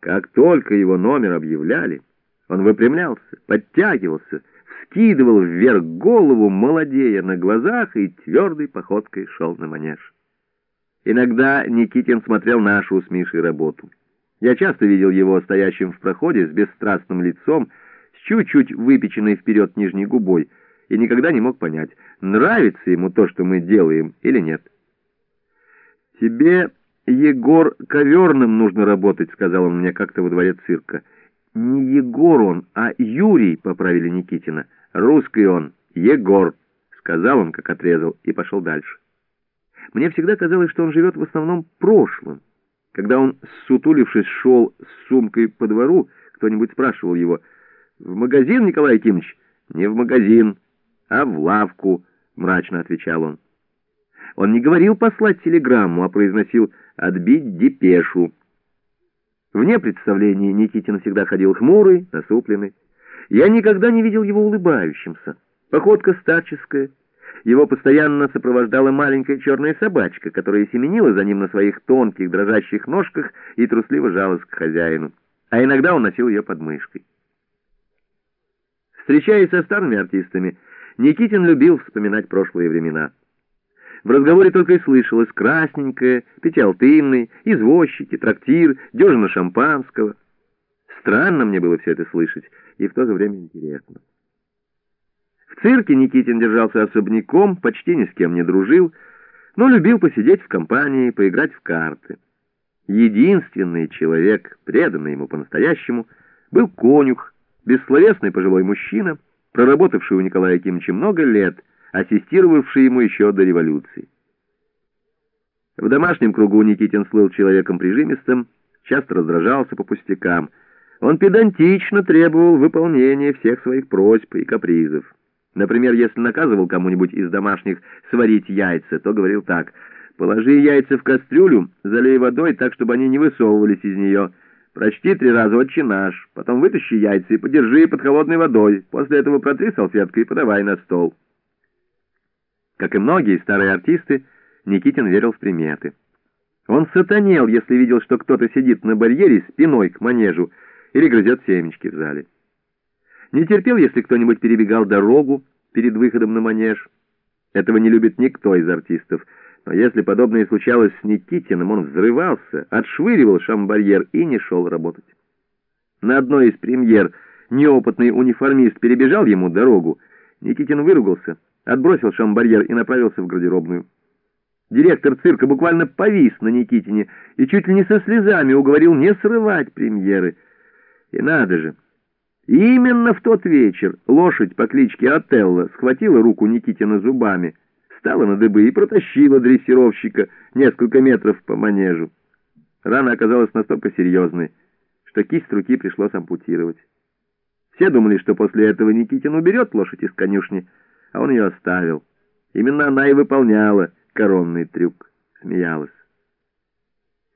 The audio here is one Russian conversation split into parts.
Как только его номер объявляли, он выпрямлялся, подтягивался, вскидывал вверх голову, молодея на глазах и твердой походкой шел на манеж. Иногда Никитин смотрел нашу с Мишей работу. Я часто видел его стоящим в проходе с бесстрастным лицом, с чуть-чуть выпеченной вперед нижней губой, и никогда не мог понять, нравится ему то, что мы делаем, или нет. «Тебе, Егор, коверным нужно работать», — сказал он мне как-то во дворе цирка. «Не Егор он, а Юрий», — поправили Никитина. «Русский он, Егор», — сказал он, как отрезал, и пошел дальше. Мне всегда казалось, что он живет в основном прошлым. Когда он, сутулившись, шел с сумкой по двору, кто-нибудь спрашивал его, «В магазин, Николай Акимович?» «Не в магазин, а в лавку», — мрачно отвечал он. Он не говорил послать телеграмму, а произносил «отбить депешу». Вне представления Никитин всегда ходил хмурый, насупленный. Я никогда не видел его улыбающимся. Походка старческая. Его постоянно сопровождала маленькая черная собачка, которая семенила за ним на своих тонких дрожащих ножках и трусливо жалась к хозяину. А иногда он носил ее под мышкой. Встречаясь со старыми артистами, Никитин любил вспоминать прошлые времена. В разговоре только и слышалось красненькое, пятиалтынный, извозчики, трактир, дюжина шампанского. Странно мне было все это слышать, и в то же время интересно. В цирке Никитин держался особняком, почти ни с кем не дружил, но любил посидеть в компании, поиграть в карты. Единственный человек, преданный ему по-настоящему, был конюх, бессловесный пожилой мужчина, проработавший у Николая Акимовича много лет — ассистировавший ему еще до революции. В домашнем кругу Никитин слыл человеком прижимистым, часто раздражался по пустякам. Он педантично требовал выполнения всех своих просьб и капризов. Например, если наказывал кому-нибудь из домашних сварить яйца, то говорил так «Положи яйца в кастрюлю, залей водой так, чтобы они не высовывались из нее». Прочти три раза «Отче наш», потом вытащи яйца и подержи под холодной водой. После этого протри салфеткой и подавай на стол. Как и многие старые артисты, Никитин верил в приметы. Он сатанел, если видел, что кто-то сидит на барьере спиной к манежу или грызет семечки в зале. Не терпел, если кто-нибудь перебегал дорогу перед выходом на манеж. Этого не любит никто из артистов. Но если подобное случалось с Никитиным, он взрывался, отшвыривал шамбарьер и не шел работать. На одной из премьер неопытный униформист перебежал ему дорогу. Никитин выругался — отбросил шамбарьер и направился в гардеробную. Директор цирка буквально повис на Никитине и чуть ли не со слезами уговорил не срывать премьеры. И надо же! Именно в тот вечер лошадь по кличке Отелло схватила руку Никитина зубами, встала на дыбы и протащила дрессировщика несколько метров по манежу. Рана оказалась настолько серьезной, что кисть руки пришлось ампутировать. Все думали, что после этого Никитин уберет лошадь из конюшни, а он ее оставил. Именно она и выполняла коронный трюк. Смеялась.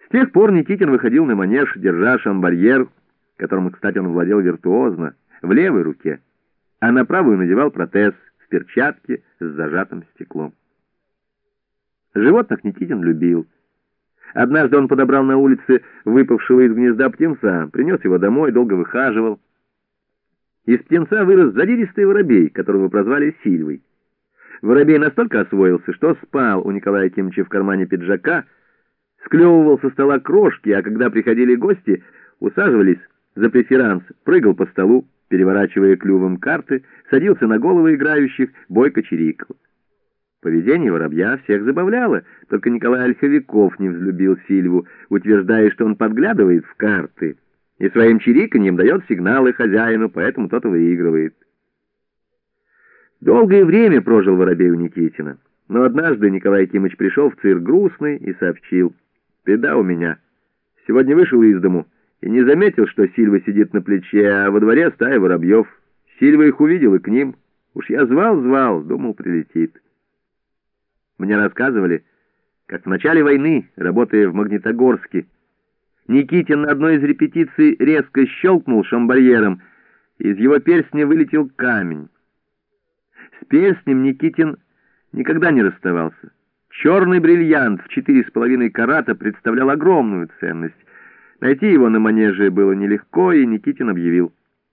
С тех пор Никитин выходил на манеж, держа шамбарьер, которым, кстати, он владел виртуозно, в левой руке, а на правую надевал протез в перчатке с зажатым стеклом. Животных Никитин любил. Однажды он подобрал на улице выпавшего из гнезда птенца, принес его домой, долго выхаживал. Из птенца вырос задиристый воробей, которого прозвали Сильвой. Воробей настолько освоился, что спал у Николая Кимовича в кармане пиджака, склевывал со стола крошки, а когда приходили гости, усаживались за преферанс, прыгал по столу, переворачивая клювом карты, садился на головы играющих, бойко чирикал. Поведение воробья всех забавляло, только Николай Ольховиков не взлюбил Сильву, утверждая, что он подглядывает в карты — и своим чириканьем дает сигналы хозяину, поэтому тот выигрывает. Долгое время прожил воробей у Никитина, но однажды Николай Кимыч пришел в цирк грустный и сообщил, «Беда у меня. Сегодня вышел из дому и не заметил, что Сильва сидит на плече, а во дворе стая воробьев. Сильва их увидел и к ним. Уж я звал-звал, думал, прилетит». Мне рассказывали, как в начале войны, работая в Магнитогорске, Никитин на одной из репетиций резко щелкнул шамбарьером, из его перстня вылетел камень. С перстнем Никитин никогда не расставался. Черный бриллиант в четыре с половиной карата представлял огромную ценность. Найти его на манеже было нелегко, и Никитин объявил —